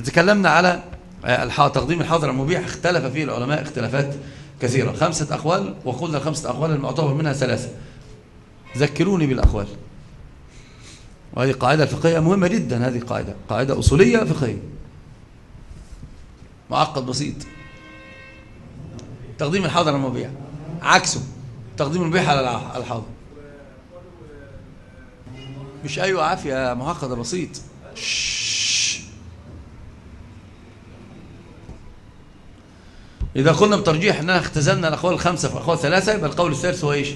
تكلمنا على تقديم الحاضر المبيح. اختلف فيه العلماء اختلافات كثيرة. خمسة أقوال وقلنا الخمسة أقوال المعتبر منها ثلاثة. ذكروني بالأقوال. وهذه قاعدة فقهية مهمة جدا هذه قاعدة. قاعدة أصولية فقهية. معقد بسيط. تقديم الحاضر المبيع عكسه. تقديم المبيع على الحاضر. مش أيوة عافية معقدة بسيط. إذا قلنا بترجيح أننا اختزلنا الأقوال الخمسة في أقوال ثلاثة يبقى القول الثالث هو إيش؟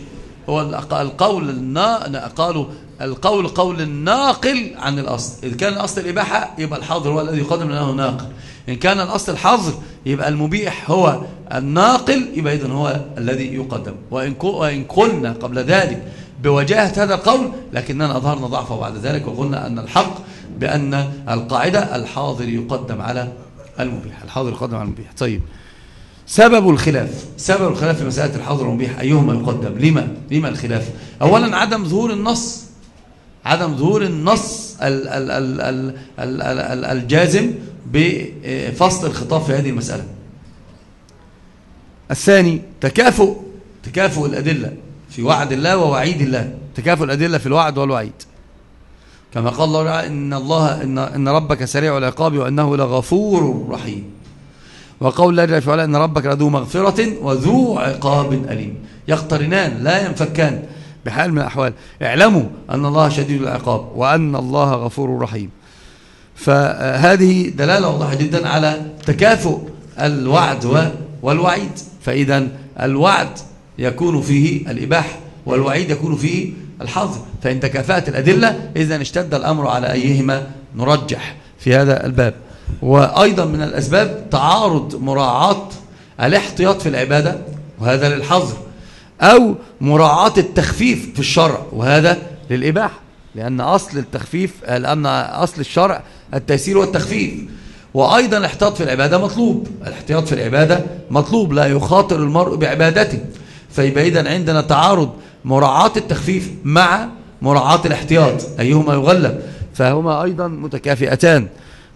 هو القول النا... قالوا القول قول الناقل عن الأصل. إذا كان الأصل الإباحة يبقى الحاضر هو الذي يقدم لأنه ناقل إن كان الأصل الحظر يبقى المبيح هو الناقل يبقى إذن هو الذي يقدم. وإن, وإن قلنا قبل ذلك بوجاهة هذا القول لكننا أظهرنا ضعفه بعد ذلك وقلنا أن الحق بأن القاعدة الحاضر يقدم على المبيح. الحاضر يقدم على المبيح. طيب. سبب الخلاف. سبب الخلاف في مسألة الحاضر والمبيح أيهما يقدم لما؟ لما الخلاف؟ أولا عدم ظهور النص. عدم ظهور النص ال ال ال ال ال ال الجازم بفصل الخطاب في هذه المسألة. الثاني تكافؤ تكافؤ الأدلة في وعد الله ووعيد الله. تكافؤ الأدلة في الوعد والوعيد. كما قال الله إن الله إن, إن ربك سريع العقاب وإنه لغفور رحيم. وقول الله جل وعلا إن ربك لذو مغفرة وذو عقاب أليم. يقترنان لا ينفكان بحال من الأحوال. اعلموا أن الله شديد العقاب وأن الله غفور رحيم. فهذه دلالة واضحة جدا على تكافؤ الوعد والوعيد. فإذا الوعد يكون فيه الإباحة والوعيد يكون فيه الحظر فإن تكافأت الأدلة إذا اشتد الأمر على أيهما نرجح في هذا الباب. وأيضا من الأسباب تعارض مراعاة الاحتياط في العبادة وهذا للحظر أو مراعاة التخفيف في الشرع وهذا للإباحة لأن أصل التخفيف لأن أصل الشرع التيسير والتخفيف. وأيضا الاحتياط في العبادة مطلوب الاحتياط في العبادة مطلوب لا يخاطر المرء بعبادته. فيبقى إذا عندنا تعارض مراعاة التخفيف مع مراعاة الاحتياط أيهما يغلب؟ فهما أيضا متكافئتان.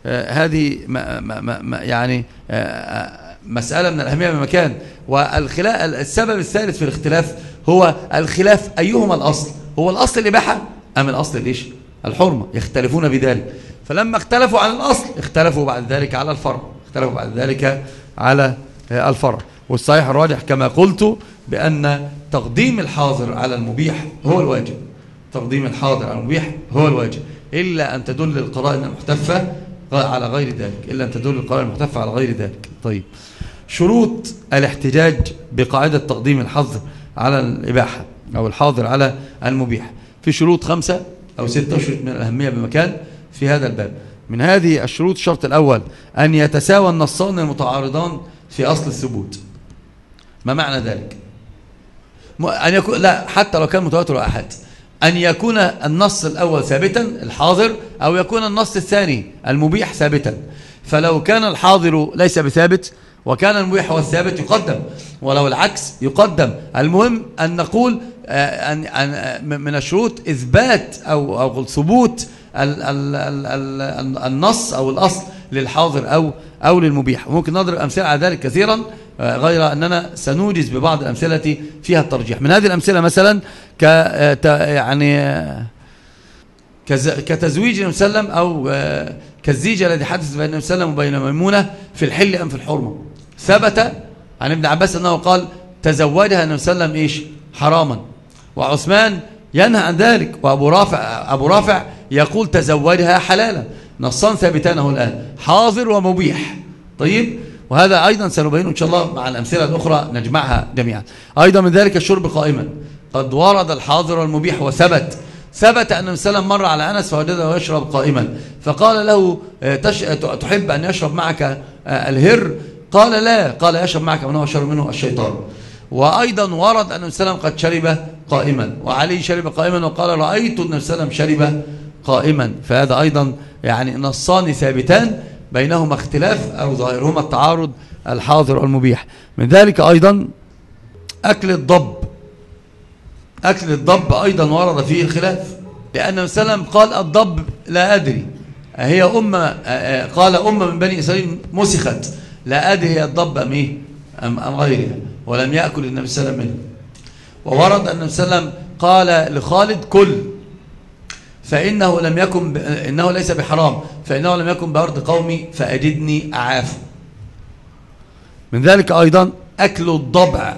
هذه ما ما ما يعني آه مسألة من الأهمية بمكان والخلاف السبب الثالث في الاختلاف هو الخلاف أيهما الأصل؟ هو الأصل الإباحة أم الأصل ليش؟ الحرمة يختلفون بذلك فلما اختلفوا عن الأصل اختلفوا بعد ذلك على الفرع اختلفوا بعد ذلك على الفرع. والصحيح الراجح كما قلت بأن تقديم الحاضر على المبيح هو الواجب. تقديم الحاضر على المبيح هو الواجب. إلا أن تدل القرائن المحتفة على غير ذلك إلا أن تدل القرائن المحتفة على غير ذلك. طيب. شروط الاحتجاج بقاعدة تقديم الحظر على الإباحة أو الحاضر على المبيح في شروط خمسة أو ستة شروط من الأهمية بمكان في هذا الباب. من هذه الشروط الشرط الأول أن يتساوى النصان المتعارضان في أصل الثبوت. ما معنى ذلك؟ أن يكون لا حتى لو كان متواتر أحد. أن يكون النص الأول ثابتا الحاضر أو يكون النص الثاني المبيح ثابتا. فلو كان الحاضر ليس بثابت وكان المبيح هو الثابت يقدم. ولو العكس يقدم. المهم أن نقول أن أن من الشروط إثبات أو أو ثبوت ال ال ال النص أو الأصل للحاضر أو أو للمبيح. وممكن نضرب أمثلة على ذلك كثيرا. غير أننا سنوجز ببعض الأمثلة فيها الترجيح. من هذه الأمثلة مثلا ك يعني كتزويج النبي صلى الله عليه وسلم أو كالزيج الذي حدث بين النبي صلى الله عليه وسلم وبين ميمونة في الحل أم في الحرمة. ثبت عن ابن عباس أنه قال تزوجها النبي صلى الله عليه وسلم إيش؟ حراما. وعثمان ينهى عن ذلك وأبو رافع, أبو رافع يقول تزوجها حلالا. نصان ثابتانه الآن. حاضر ومبيح. طيب؟ وهذا أيضا سنبينه إن شاء الله مع الأمثلة الأخرى نجمعها جميعا. أيضا من ذلك الشرب قائما. قد ورد الحاضر والمبيح وثبت. ثبت أن صلى مر على أنس فوجده يشرب قائما. فقال له تش... تحب أن يشرب معك الهر؟ قال لا. قال يشرب معك من هو شرب منه الشيطان. وأيضا ورد أن صلى قد شرب قائما. وعلي شرب قائما وقال رأيت أن صلى شرب قائما. فهذا أيضا يعني نصان ثابتان. بينهما اختلاف أو ظاهرهما التعارض الحاضر والمبيح من ذلك أيضا أكل الضب. أكل الضب أيضا ورد فيه الخلاف لأن وسلم قال الضب لا أدري. هي أمة قال أمة من بني إسرائيل مسخت. لا أدري هي الضب أم إيه أم, أم غيرها ولم يأكل النبي صلى الله عليه وسلم منه. وورد أن النبي صلى الله عليه وسلم قال لخالد كل. فإنه لم يكن. إنه ليس بحرام فإنه لم يكن بأرض قومي فأجدني أعافه من ذلك أيضا أكل الضبع.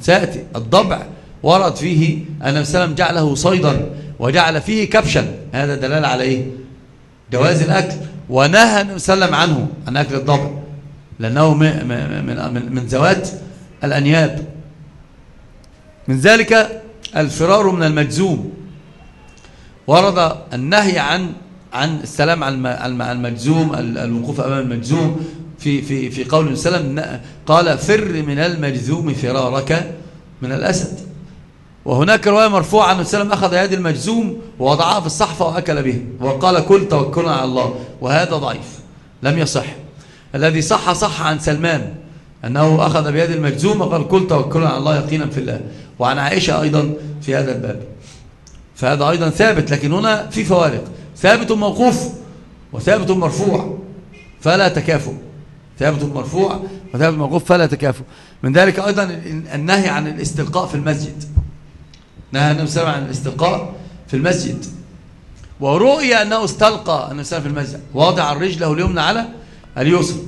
سيأتي الضبع ورد فيه أن وسلم جعله صيدا وجعل فيه كبشا. هذا دلالة على إيه جواز الأكل. ونهى النبي وسلم عنه عن أكل الضبع لأنه من, من, زوات الأنياب. من ذلك الفرار من المجزوم. ورد النهي عن عن السلام عن المجزوم الوقوف أمام المجزوم في في في قول وسلم قال فر من المجزوم فرارك من الأسد. وهناك رواية مرفوعة أن وسلم أخذ يد المجزوم ووضعها في الصحفة وأكل به وقال كل توكلنا على الله وهذا ضعيف لم يصح. الذي صح صح عن سلمان أنه أخذ بيد المجزوم وقال كل توكلنا على الله يقينا في الله. وعن عائشة أيضا في هذا الباب. فهذا أيضا ثابت لكن هنا في فوارق. ثابت موقوف وثابت مرفوع فلا تكافؤ. ثابت مرفوع وثابت موقوف فلا تكافؤ. من ذلك أيضا النهي عن الاستلقاء في المسجد. نهى النبي صلى الله عليه وسلم عن الاستلقاء في المسجد. ورؤي أنه استلقى النبي صلى الله عليه وسلم في المسجد. واضع رجله اليمنى على اليسرى.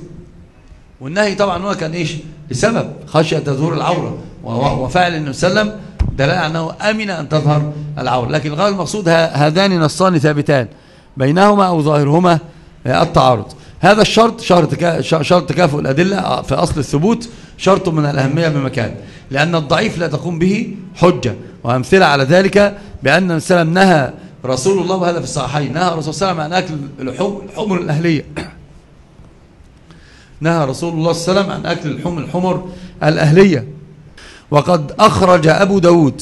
والنهي طبعا هو كان إيش؟ لسبب خشية تظهور العورة. وفعل النبي صلى الله عليه وسلم دلالة أنه أمن أن تظهر العورة لكن غير المقصود هذان نصان ثابتان. بينهما أو ظاهرهما التعارض. هذا الشرط شرط تكافؤ الأدلة في أصل الثبوت شرط من الأهمية بمكان لأن الضعيف لا تقوم به حجة. وأمثلة على ذلك بأن السلام نهى رسول الله وهذا في الصحيحين نهى رسول الله عن أكل الحمر الأهلية. نهى رسول الله صلى الله عليه وسلم عن أكل الحمر الأهلية. وقد أخرج أبو داود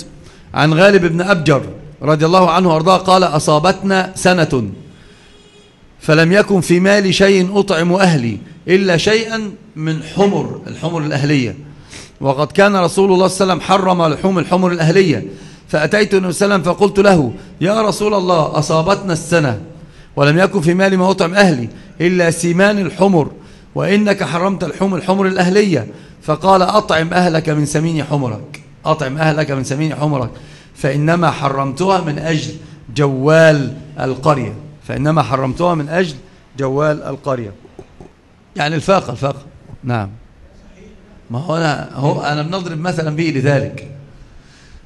عن غالب بن أبجر رضي الله عنه وأرضاه قال أصابتنا سنة فلم يكن في مالي شيء أطعم أهلي إلا شيئا من حمر الحمر الأهلية. وقد كان رسول الله صلى الله عليه وسلم حرم لحوم الحمر الأهلية. فأتيت النبي صلى الله عليه وسلم فقلت له يا رسول الله أصابتنا السنة ولم يكن في مالي ما أطعم أهلي إلا سيمان الحمر وإنك حرمت الحوم الحمر الأهلية. فقال أطعم أهلك من سمين حمرك. أطعم أهلك من سمين حمرك. فإنما حرمتها من أجل جوال القرية. فإنما حرمتها من أجل جوال القرية. يعني الفاقة الفاقة نعم. ما هو أنا, هو أنا بنضرب مثلا به لذلك.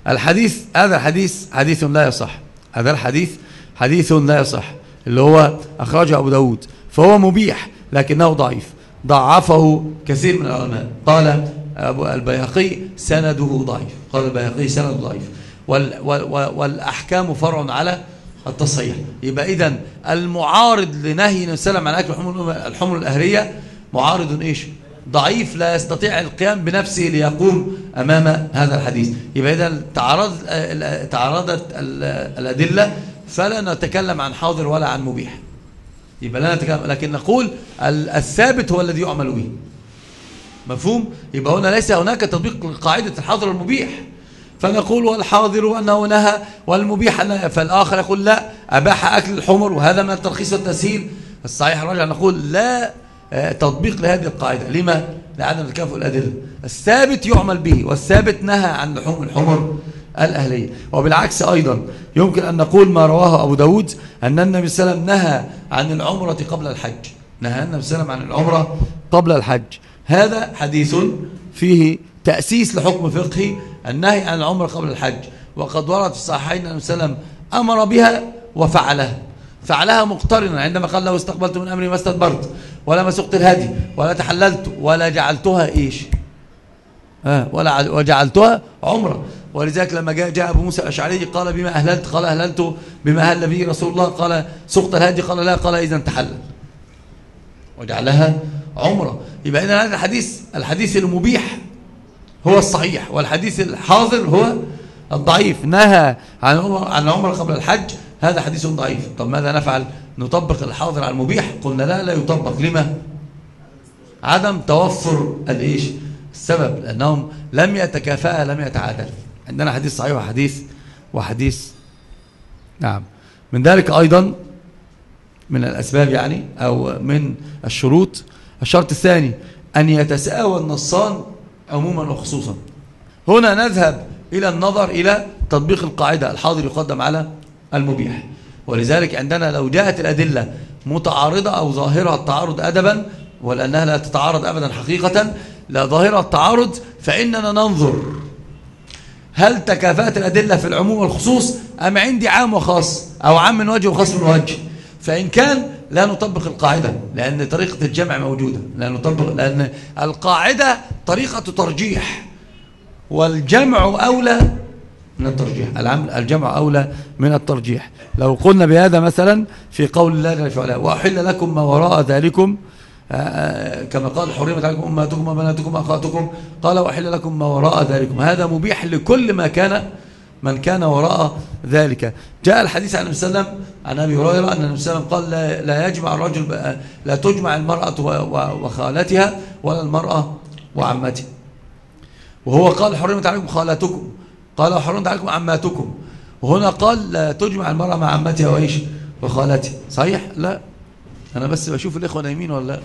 الحديث هذا الحديث حديث لا يصح. هذا الحديث حديث لا يصح. اللي هو أخرجه أبو داود. فهو مبيح لكنه ضعيف. ضعفه كثير من العلماء. قال أبو البيهقي سنده ضعيف. قال البيهقي سنده ضعيف. وال وال والأحكام فرع على التصحيح. يبقى إذا المعارض لنهي النبي صلى الله عليه وسلم عن أكل الحمر الأهلية معارض إيش؟ ضعيف لا يستطيع القيام بنفسه ليقوم أمام هذا الحديث. يبقى إذا تعرض تعرضت الأدلة فلا نتكلم عن حاضر ولا عن مبيح. يبقى لا نتكلم لكن نقول الثابت هو الذي يعمل به. مفهوم؟ يبقى هنا ليس هناك تطبيق لقاعدة الحاضر والمبيح. فنقول والحاضر أنه نهى والمبيح فالآخر يقول لا أباح أكل الحمر وهذا من الترخيص والتسهيل. الصحيح الراجع نقول لا آه، تطبيق لهذه القاعدة. لما؟ لعدم تكافؤ الأدلة الثابت يعمل به والثابت نهى عن لحوم الحمر. الأهلية. وبالعكس أيضا يمكن أن نقول ما رواه أبو داود أن النبي صلى الله عليه وسلم نهى عن العمرة قبل الحج. نهى النبي صلى الله عليه وسلم عن العمرة قبل الحج. هذا حديث فيه تأسيس لحكم فقهي النهي عن العمرة قبل الحج. وقد ورد في الصحيحين النبي صلى الله عليه وسلم أمر بها وفعلها. فعلها مقترنا عندما قال له استقبلت من أمري ما استدبرت ولا مسقت الهدي ولا تحللت ولا جعلتها إيش؟ آه ولا وجعلتها عمرة. ولذلك لما جاء, جاء أبو موسى الأشعري قال بما أهللت؟ قال أهللت بما أهل به رسول الله. قال سقط الهدي؟ قال لا. قال إذا تحلل. وجعلها عمرة. يبقى إذا هذا الحديث الحديث المبيح هو الصحيح والحديث الحاضر هو الضعيف. نهى عن عن العمرة قبل الحج. هذا حديث ضعيف. طب ماذا نفعل؟ نطبق الحاضر على المبيح؟ قلنا لا لا يطبق. لما؟ عدم توفر الإيش؟ السبب. لأنهم لم يتكافئا لم يتعادل. عندنا حديث صحيح وحديث وحديث. نعم. من ذلك أيضا من الأسباب يعني أو من الشروط. الشرط الثاني أن يتساوى النصان عموما وخصوصا. هنا نذهب إلى النظر إلى تطبيق القاعدة الحاضر يقدم على المبيح. ولذلك عندنا لو جاءت الأدلة متعارضة أو ظاهرة التعارض أدبا ولأنها لا تتعارض أبدا حقيقة لا ظاهرة التعارض فإننا ننظر هل تكافأت الأدلة في العموم والخصوص؟ أم عندي عام وخاص أو عام من وجه وخاص من وجه؟ فإن كان لا نطبق القاعدة لأن طريقة الجمع موجودة. لا نطبق لأن القاعدة طريقة ترجيح والجمع أولى من الترجيح. الجمع أولى من الترجيح. لو قلنا بهذا مثلا في قول الله جل وعلا وأحل لكم ما وراء ذلكم كما قال حرمت عليكم أمهاتكم وبناتكم وأخواتكم. قال وأحل لكم ما وراء ذلكم هذا مبيح لكل ما كان من كان وراء ذلك. جاء الحديث عن النبي صلى الله عليه وسلم عن أبي هريرة أن النبي صلى الله عليه وسلم قال لا, لا يجمع الرجل لا تجمع المرأة وخالتها ولا المرأة وعمتها. وهو قال حرمت عليكم خالاتكم قال حرمت عليكم عماتكم. وهنا قال لا تجمع المرأة مع عمتها وإيش؟ وخالتها. صحيح؟ لا. أنا بس بشوف الإخوة نايمين ولا لا؟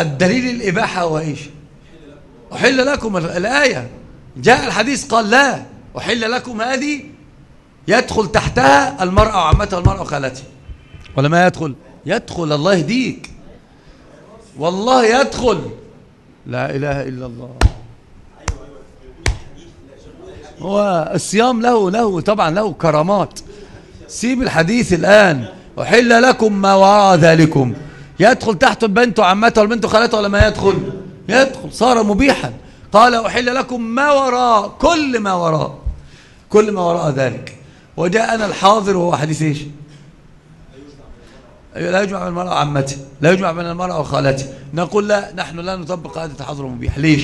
الدليل الإباحة هو إيش؟ أحل لكم الآية. جاء الحديث قال لا أحل لكم هذه يدخل تحتها المرأة وعمتها والمرأة وخالتها. ولا ما يدخل؟ يدخل الله يهديك. والله يدخل. لا إله إلا الله. هو الصيام له له طبعا له كرامات. سيب الحديث الآن. أحل لكم ما وراء ذلكم. يدخل تحت البنت وعمته والبنت خالته ولا ما يدخل؟ يدخل. صار مبيحا. قال أحل لكم ما وراء كل ما وراء. كل ما وراء ذلك. وجاءنا الحاضر وهو حديث إيش؟ لا يجمع بين المرأة وعمته. لا يجمع بين المرأة وخالته. نقول لا نحن لا نطبق قاعدة الحظر المبيح. ليش؟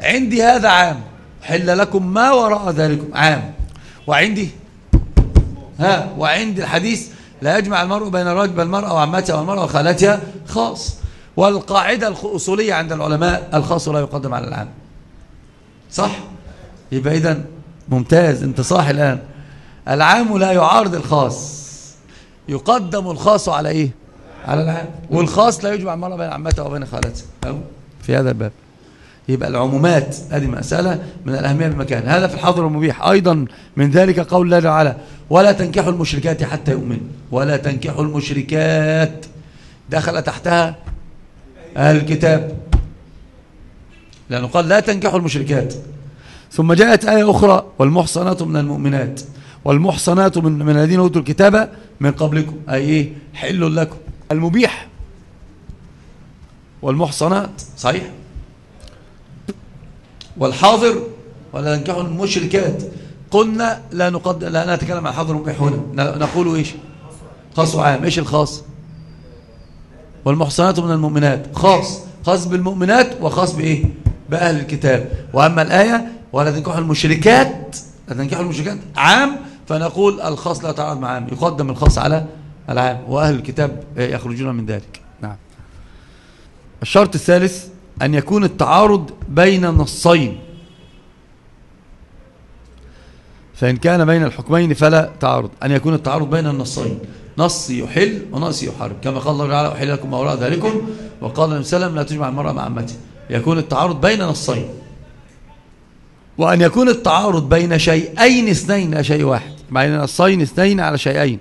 عندي هذا عام. حل لكم ما وراء ذلك عام. وعندي ها وعندي الحديث لا يجمع المرء بين الرجل المرأة وعمتها والمرأة وخالتها خاص. والقاعدة الأصولية عند العلماء الخاص لا يقدم على العام. صح؟ يبقى إذن ممتاز أنت صح الآن. العام لا يعارض الخاص. يقدم الخاص على إيه؟ على العام. والخاص لا يجمع المرأة بين عمتها وبين خالتها. في هذا الباب. يبقى العمومات هذه مسألة من الأهمية بمكان. هذا في الحاضر المبيح. أيضا من ذلك قول الله تعالى ولا تنكحوا المشركات حتى يؤمنوا. ولا تنكحوا المشركات. دخل تحتها أهل الكتاب. لأنه قال لا تنكحوا المشركات. ثم جاءت آية أخرى والمحصنات من المؤمنات. والمحصنات من, من الذين أوتوا الكتاب من قبلكم. أي إيه؟ حل لكم. المبيح. والمحصنات. صحيح؟ والحاضر ولا ننكحوا المشركات. قلنا لا نقد لا نتكلم عن حاضر المبيح هنا. نقول إيش؟ خاص وعام. إيش الخاص؟ والمحصنات من المؤمنات. خاص. خاص بالمؤمنات وخاص بإيه؟ بأهل الكتاب. وأما الآية ولا تنكحوا المشركات لا تنكحوا المشركات عام فنقول الخاص لا يتعارض مع عام. يقدم الخاص على العام. وأهل الكتاب يخرجون من ذلك. نعم. الشرط الثالث أن يكون التعارض بين نصين. فإن كان بين الحكمين فلا تعارض. أن يكون التعارض بين النصين. نص يحل ونص يحرم. كما قال الله تعالى أحل لكم ما وراء ذلكم. وقال النبي صلى الله عليه وسلم لا تجمع المرأة مع عمته يكون التعارض بين نصين. وأن يكون التعارض بين شيئين اثنين لا شيء واحد. بين نصين اثنين على شيئين.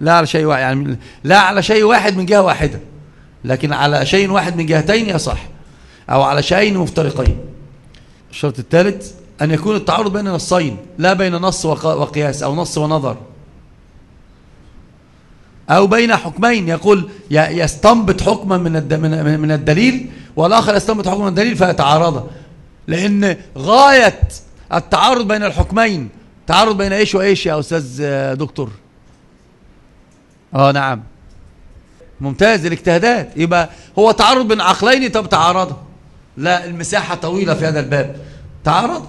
لا على شيء واحد. يعني لا على شيء واحد من جهة واحدة. لكن على شيء واحد من جهتين يصح أو على شيئين مفترقين. الشرط الثالث أن يكون التعارض بين نصين لا بين نص وقياس أو نص ونظر. أو بين حكمين يقول يستنبط حكما من من الدليل والآخر يستنبط حكما من الدليل فيتعارض لأن غاية التعارض بين الحكمين تعارض بين إيش وإيش يا أستاذ دكتور؟ آه نعم. ممتاز الاجتهادات. يبقى هو تعارض بين عقلين طب تعارض لا المساحة طويلة في هذا الباب. تعارض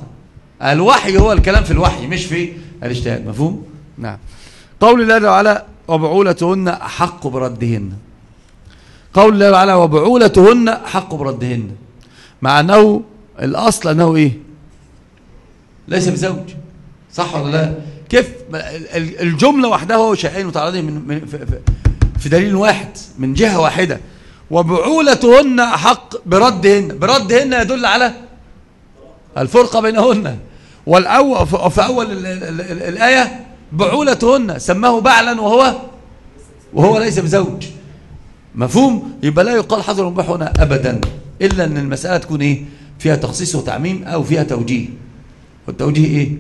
الوحي هو الكلام في الوحي مش في الاجتهاد. مفهوم؟ نعم. قول الله تعالى وبعولتهن أحق بردهن. قول الله تعالى وبعولتهن أحق بردهن. مع أنه الأصل أنه إيه؟ ليس بزوج. صح ولا لا؟ كيف؟ الجملة وحدها هو شيئين متعرضين من, في دليل واحد من جهة واحدة. وبعولتهن أحق بردهن. بردهن يدل على الفرقة بينهن. والأول في أول الآية بعولتهن سماه بعلا وهو وهو ليس بزوج. مفهوم؟ يبقى لا يقال حظر المباح هنا أبدا إلا أن المسألة تكون إيه؟ فيها تخصيص وتعميم أو فيها توجيه. والتوجيه إيه؟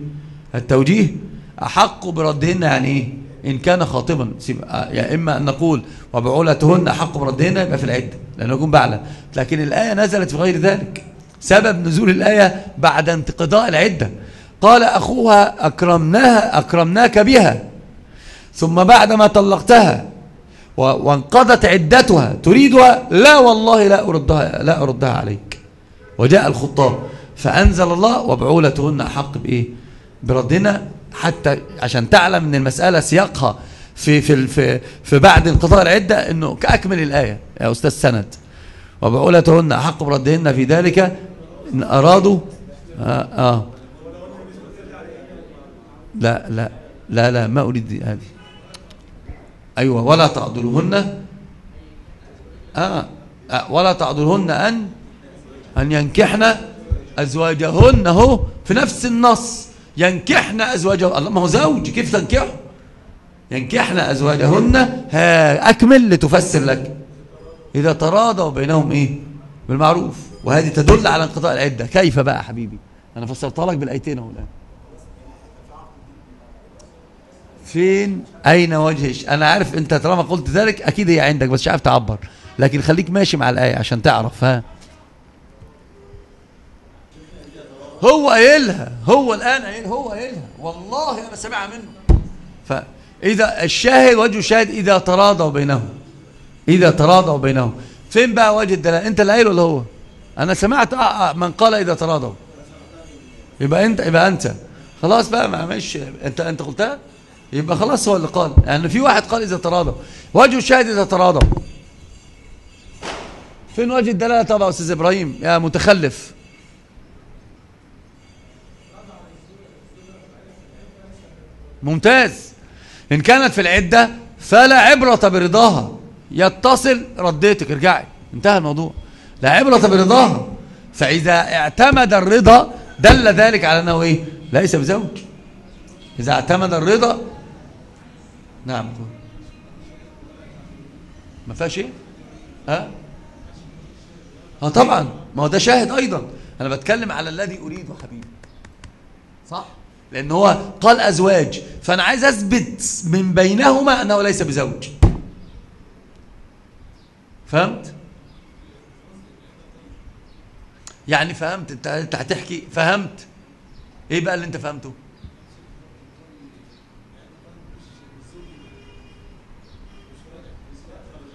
التوجيه أحق بردهن يعني إيه؟ إن كان خاطبا يا إما أن نقول وبعولتهن أحق بردهن يبقى في العدة لأنه يكون بعلا لكن الآية نزلت في غير ذلك. سبب نزول الآية بعد انتقضاء العدة. قال أخوها أكرمناها أكرمناك بها. ثم بعدما طلقتها وانقضت عدتها تريدها لا والله لا أردها, لا أردها عليك. وجاء الخطاب فأنزل الله وبعولتهن أحق بإيه؟ بردنا حتى عشان تعلم إن المسألة سياقها في في في, في بعد انقضاء العدة إنه كأكمل الآية يا أستاذ سند. وبعولتهن أحق بردهن في ذلك إن أرادوا آه, آه. لا لا لا لا ما أريد هذه. أيوة ولا تعضلهن آه, آه ولا تعضلهن أن أن ينكحن أزواجهن هو في نفس النص. ينكحن أزواجهن الله. ما هو زوج كيف تنكحه؟ ينكحن أزواجهن. ها أكمل لتفسر لك. إذا تراضوا بينهم إيه؟ بالمعروف. وهذه تدل على انقضاء العدة. كيف بقى حبيبي؟ أنا فسرتها لك بالآيتين أهو الآن. فين؟ أين وجهش أنا عارف أنت طالما قلت ذلك أكيد هي عندك بس مش عارف تعبر. لكن خليك ماشي مع الآية عشان تعرف ها؟ هو قايلها هو الآن قايل هو قايلها. والله أنا سامعها منه. فإذا الشاهد وجه الشاهد إذا تراضوا بينهم. إذا تراضوا بينهم. فين بقى وجه الدلالة؟ أنت اللي قايله ولا هو؟ أنا سمعت آه آه من قال إذا تراضوا. يبقى أنت يبقى أنت. خلاص بقى ما مش أنت أنت قلتها؟ يبقى خلاص هو اللي قال. يعني في واحد قال إذا تراضوا. وجه الشاهد إذا تراضوا. فين وجه الدلالة طبعا أستاذ إبراهيم؟ يا متخلف. ممتاز. إن كانت في العدة فلا عبرة برضاها. يتصل رديتك ارجعي. انتهى الموضوع. لا عبرة برضاها. فإذا اعتمد الرضا دل ذلك على أنه إيه؟ ليس بزوج. إذا اعتمد الرضا نعم ما فيهاش إيه ها؟ آه طبعا. ما هو ده شاهد أيضا. أنا بتكلم على الذي أريده حبيبي. صح؟ لأن هو قال أزواج. فأنا عايز أثبت من بينهما أنه ليس بزوج. فهمت؟ يعني فهمت؟ انت هتحكي. فهمت؟ إيه بقى اللي أنت فهمته؟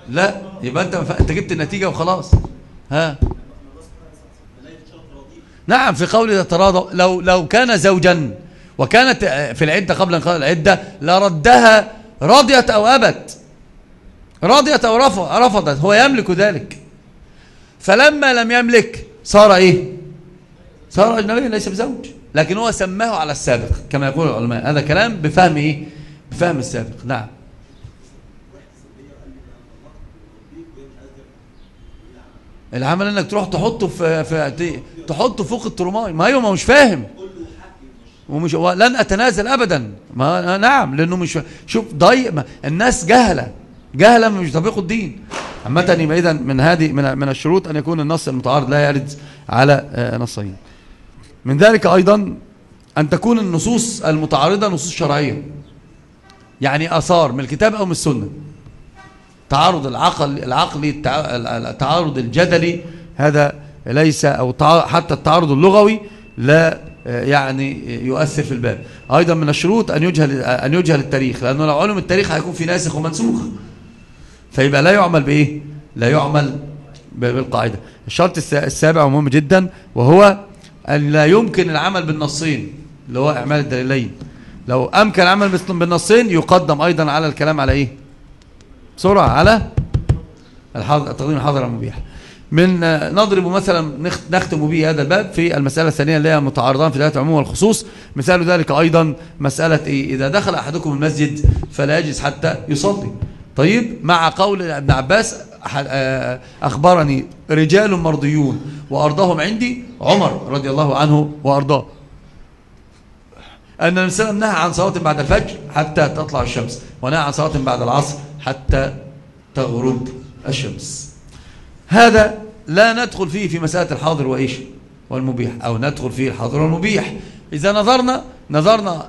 لا يبقى أنت أنت جبت النتيجة وخلاص. ها؟ نعم في قول يتراضى لو لو كان زوجا وكانت في العدة قبل انقضاء العدة لردها رضيت أو أبت. رضيت أو رفضت هو يملك ذلك. فلما لم يملك صار إيه؟ صار أجنبيا ليس بزوج. لكن هو سماه على السابق كما يقول العلماء. هذا كلام بفهم إيه؟ بفهم السابق. نعم. العمل إنك تروح تحطه في, في تحطه فوق الترماي. ما ما مش فاهم. ومش لن أتنازل ابدا. ما نعم لأنه مش شوف ضيق الناس جهلة. جهلة مش يطبقوا الدين. عامة يبقى اذا من هذه من من الشروط أن يكون النص المتعارض لا يرد على آه، نصين. من ذلك أيضا أن تكون النصوص المتعارضة نصوص شرعية. يعني آثار من الكتاب أو من السنة. تعارض العقل العقلي التعارض الجدلي. هذا ليس أو حتى التعارض اللغوي لا يعني يؤثر في الباب أيضا من الشروط أن يجهل, أن يجهل التاريخ لأنه لو علم التاريخ هيكون في ناسخ ومنسوخ. فيبقى لا يعمل بإيه؟ لا يعمل بالقاعدة. الشرط السابع ومهم جدا وهو أن لا يمكن العمل بالنصين اللي هو إعمال الدليلين. لو أمكن العمل بالنصين يقدم أيضا على الكلام على إيه؟ بسرعة على تقديم الحظر المبيح. من نضرب مثلا نختم به هذا الباب في المسألة الثانية اللي هي متعارضان في ذات العموم والخصوص. مثال ذلك أيضا مسألة إيه إذا دخل أحدكم المسجد فلا يجلس حتى يصلي. طيب مع قول ابن عباس آه، أخبرني رجال مرضيون وأرضهم عندي عمر رضي الله عنه وأرضاه. أن النبي نهى عن صلاة بعد الفجر حتى تطلع الشمس ونهى عن صلاة بعد العصر حتى تغرب. الشمس. هذا لا ندخل فيه في مسألة الحاضر وإيش؟ والمبيح أو ندخل فيه الحاضر والمبيح. إذا نظرنا نظرنا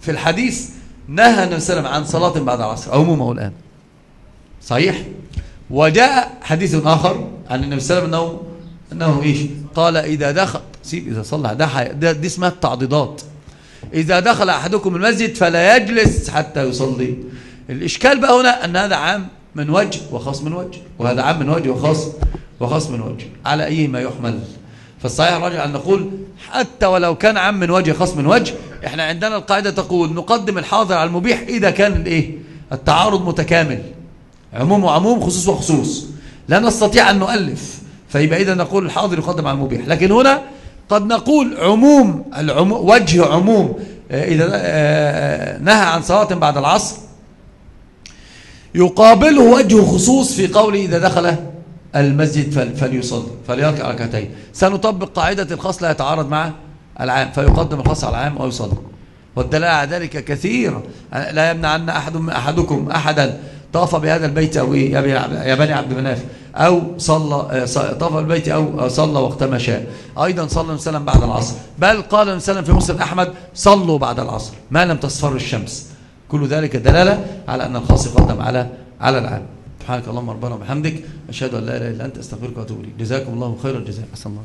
في الحديث نهى النبي صلى الله عليه وسلم عن صلاة بعد العصر عمومه الآن. صحيح؟ وجاء حديث آخر عن النبي صلى الله عليه وسلم أنه, أنه إيش؟ قال إذا دخل سيب إذا صلى ده دي اسمها التعضيدات إذا دخل أحدكم المسجد فلا يجلس حتى يصلي. الإشكال بقى هنا أن هذا عام من وجه وخاص من وجه وهذا عام من وجه وخاص وخاص من وجه. على أي ما يحمل؟ فالصحيح الراجع أن نقول حتى ولو كان عام من وجه خاص من وجه إحنا عندنا القاعدة تقول نقدم الحاضر على المبيح إذا كان الإيه؟ التعارض متكامل. عموم وعموم خصوص وخصوص. لا نستطيع أن نؤلف فيبقى إذا نقول الحاضر يقدم على المبيح. لكن هنا قد نقول عموم العموم وجه عموم. إذا آه، آه، نهى عن صلاة بعد العصر يقابله وجه خصوص في قوله إذا دخل المسجد فليصلي فليركع ركعتين. سنطبق قاعدة الخاص لا يتعارض مع العام فيقدم الخاص على العام ويصلي. والدلالة على ذلك كثيرة لا يمنع أن أحد أحدكم أحدا طاف بهذا البيت أو إيه؟ يا بني عبد مناف أو صلى طاف البيت أو صلى وقت ما شاء. أيضا صلى وسلم بعد العصر. بل قال وسلم في مسلم أحمد صلوا بعد العصر. ما لم تصفر الشمس. كل ذلك دلالة على أن الخاص يقدم على على العام سبحانك اللهم ربنا وبحمدك أشهد أن لا إله إلا أنت أستغفرك وأتوب إليك. جزاكم الله خير الجزاء. أحسن الله.